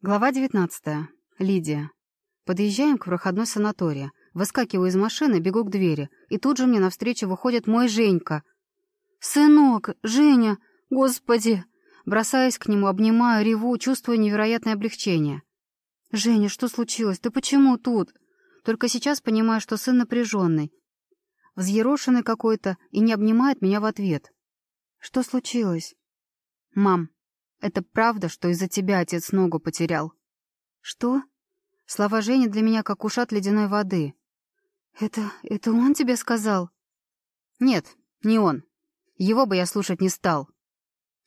Глава 19. Лидия. Подъезжаем к проходной санатория. Выскакиваю из машины, бегу к двери. И тут же мне навстречу выходит мой Женька. «Сынок! Женя! Господи!» Бросаясь к нему, обнимаю, реву, чувствую невероятное облегчение. «Женя, что случилось? Ты почему тут?» Только сейчас понимаю, что сын напряженный. Взъерошенный какой-то и не обнимает меня в ответ. «Что случилось?» «Мам, это правда, что из-за тебя отец ногу потерял?» «Что?» Слова Жени для меня как ушат ледяной воды. «Это... это он тебе сказал?» «Нет, не он. Его бы я слушать не стал».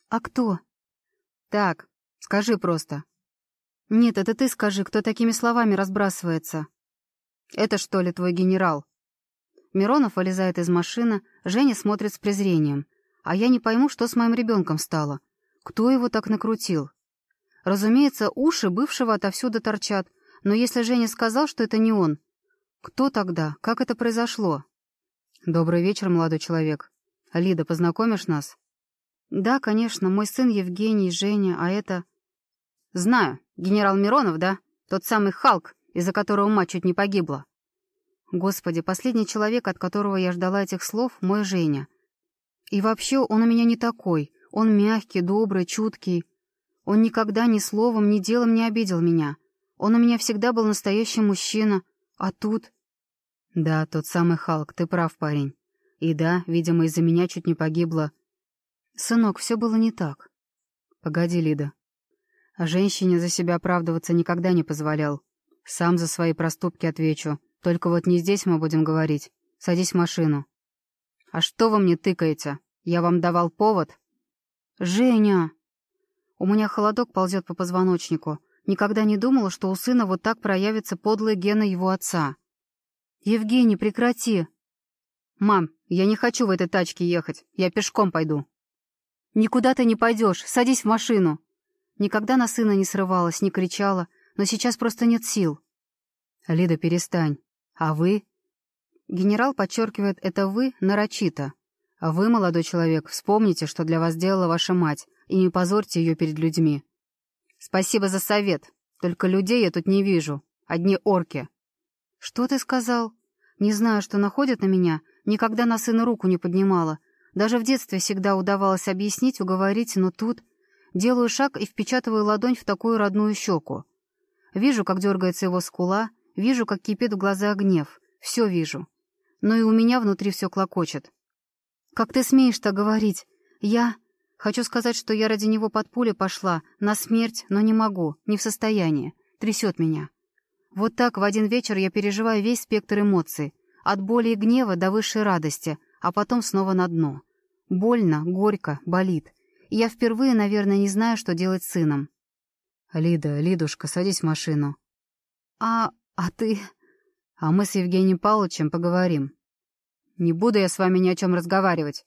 «А кто?» «Так, скажи просто». «Нет, это ты скажи, кто такими словами разбрасывается». «Это что ли твой генерал?» Миронов вылезает из машины, Женя смотрит с презрением. А я не пойму, что с моим ребенком стало. Кто его так накрутил? Разумеется, уши бывшего отовсюду торчат, но если Женя сказал, что это не он, кто тогда? Как это произошло? Добрый вечер, молодой человек. Лида, познакомишь нас? Да, конечно, мой сын Евгений, Женя, а это... Знаю, генерал Миронов, да? Тот самый Халк, из-за которого мать чуть не погибла. Господи, последний человек, от которого я ждала этих слов, мой Женя. И вообще он у меня не такой. Он мягкий, добрый, чуткий. Он никогда ни словом, ни делом не обидел меня. Он у меня всегда был настоящий мужчина. А тут... Да, тот самый Халк, ты прав, парень. И да, видимо, из-за меня чуть не погибла. Сынок, все было не так. Погоди, Лида. А женщине за себя оправдываться никогда не позволял. Сам за свои проступки отвечу. Только вот не здесь мы будем говорить. Садись в машину. А что вы мне тыкаете? Я вам давал повод? «Женя!» У меня холодок ползет по позвоночнику. Никогда не думала, что у сына вот так проявится подлые гены его отца. «Евгений, прекрати!» «Мам, я не хочу в этой тачке ехать. Я пешком пойду». «Никуда ты не пойдешь. Садись в машину». Никогда на сына не срывалась, не кричала, но сейчас просто нет сил. «Лида, перестань. А вы?» Генерал подчеркивает это «вы» нарочито. А вы, молодой человек, вспомните, что для вас сделала ваша мать, и не позорьте ее перед людьми. Спасибо за совет. Только людей я тут не вижу. Одни орки. Что ты сказал? Не знаю, что находят на меня. Никогда на сына руку не поднимала. Даже в детстве всегда удавалось объяснить, уговорить, но тут... Делаю шаг и впечатываю ладонь в такую родную щеку. Вижу, как дергается его скула, вижу, как кипит в глазах гнев. Все вижу. Но и у меня внутри все клокочет. «Как ты смеешь так говорить? Я...» «Хочу сказать, что я ради него под пули пошла, на смерть, но не могу, не в состоянии. Трясет меня. Вот так в один вечер я переживаю весь спектр эмоций. От боли и гнева до высшей радости, а потом снова на дно. Больно, горько, болит. И я впервые, наверное, не знаю, что делать с сыном. «Лида, Лидушка, садись в машину». «А... а ты...» «А мы с Евгением Павловичем поговорим. Не буду я с вами ни о чем разговаривать.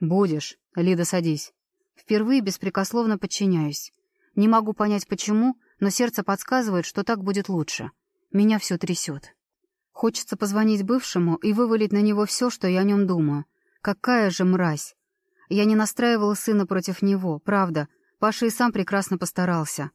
Будешь. Лида, садись. Впервые беспрекословно подчиняюсь. Не могу понять, почему, но сердце подсказывает, что так будет лучше. Меня все трясет. Хочется позвонить бывшему и вывалить на него все, что я о нем думаю. Какая же мразь! Я не настраивала сына против него, правда. Паша и сам прекрасно постарался.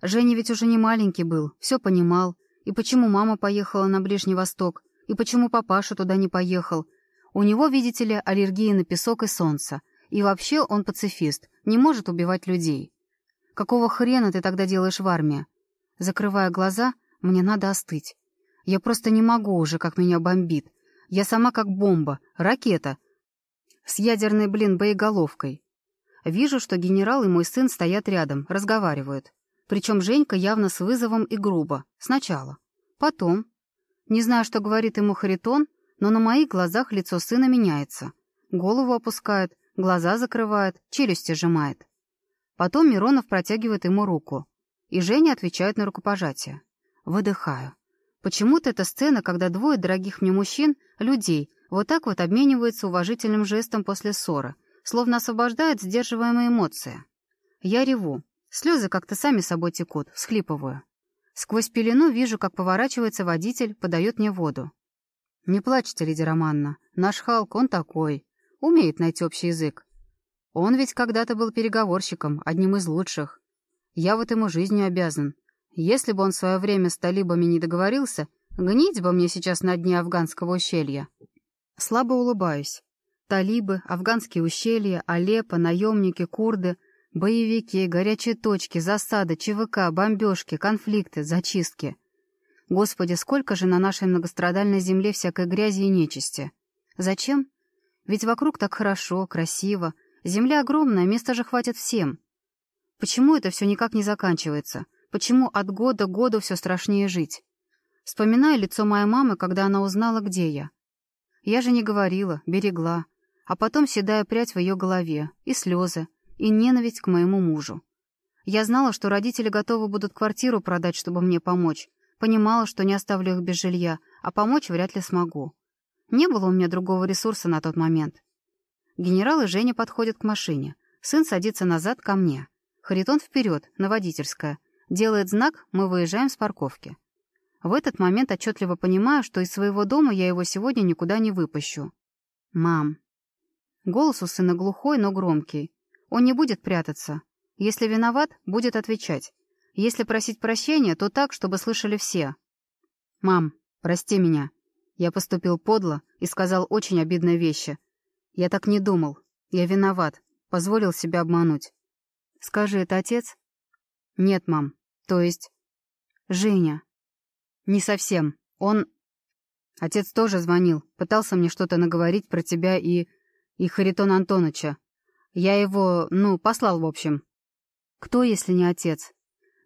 Женя ведь уже не маленький был, все понимал. И почему мама поехала на Ближний Восток, и почему папаша туда не поехал? У него, видите ли, аллергия на песок и солнце. И вообще он пацифист, не может убивать людей. Какого хрена ты тогда делаешь в армии? Закрывая глаза, мне надо остыть. Я просто не могу уже, как меня бомбит. Я сама как бомба, ракета. С ядерной, блин, боеголовкой. Вижу, что генерал и мой сын стоят рядом, разговаривают. Причем Женька явно с вызовом и грубо. Сначала. Потом, не знаю, что говорит ему Харитон, но на моих глазах лицо сына меняется. Голову опускает, глаза закрывает, челюсти сжимает. Потом Миронов протягивает ему руку. И Женя отвечает на рукопожатие. Выдыхаю. Почему-то эта сцена, когда двое дорогих мне мужчин, людей, вот так вот обмениваются уважительным жестом после ссоры, словно освобождает сдерживаемые эмоции. Я реву. Слезы как-то сами собой текут, всхлипываю. Сквозь пелену вижу, как поворачивается водитель, подает мне воду. «Не плачьте, Лидия Романна. Наш Халк, он такой. Умеет найти общий язык. Он ведь когда-то был переговорщиком, одним из лучших. Я вот ему жизнью обязан. Если бы он в свое время с талибами не договорился, гнить бы мне сейчас на дне афганского ущелья. Слабо улыбаюсь. Талибы, афганские ущелья, Алеппо, наемники, курды, боевики, горячие точки, засады, ЧВК, бомбежки, конфликты, зачистки. Господи, сколько же на нашей многострадальной земле всякой грязи и нечисти. Зачем? Ведь вокруг так хорошо, красиво. Земля огромная, места же хватит всем. Почему это все никак не заканчивается? Почему от года к году все страшнее жить? Вспоминаю лицо моей мамы, когда она узнала, где я. Я же не говорила, берегла. А потом седая прядь в ее голове, и слезы, и ненависть к моему мужу. Я знала, что родители готовы будут квартиру продать, чтобы мне помочь. Понимала, что не оставлю их без жилья, а помочь вряд ли смогу. Не было у меня другого ресурса на тот момент. Генерал и Женя подходят к машине. Сын садится назад ко мне. Харитон вперед, на водительское. Делает знак, мы выезжаем с парковки. В этот момент отчетливо понимаю, что из своего дома я его сегодня никуда не выпущу. «Мам». Голос у сына глухой, но громкий. Он не будет прятаться. Если виноват, будет отвечать. Если просить прощения, то так, чтобы слышали все. «Мам, прости меня. Я поступил подло и сказал очень обидные вещи. Я так не думал. Я виноват. Позволил себя обмануть. Скажи, это отец? Нет, мам. То есть... Женя. Не совсем. Он... Отец тоже звонил. Пытался мне что-то наговорить про тебя и... и Харитона Антоновича. Я его, ну, послал, в общем. Кто, если не отец?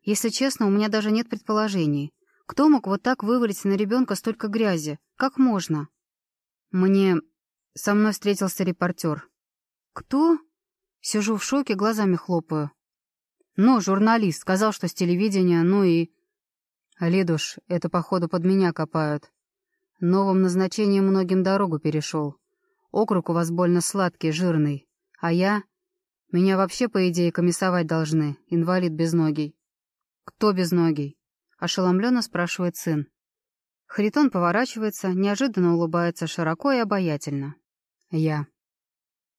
Если честно, у меня даже нет предположений. Кто мог вот так вывалить на ребенка столько грязи? Как можно? Мне... Со мной встретился репортер. Кто? Сижу в шоке, глазами хлопаю. Ну, журналист, сказал, что с телевидения, ну и... Лидуш, это, походу, под меня копают. Новым назначением многим дорогу перешел. Округ у вас больно сладкий, жирный. А я... Меня вообще, по идее, комиссовать должны, инвалид безногий. Кто безногий? Ошеломленно спрашивает сын. Харитон поворачивается, неожиданно улыбается широко и обаятельно. Я.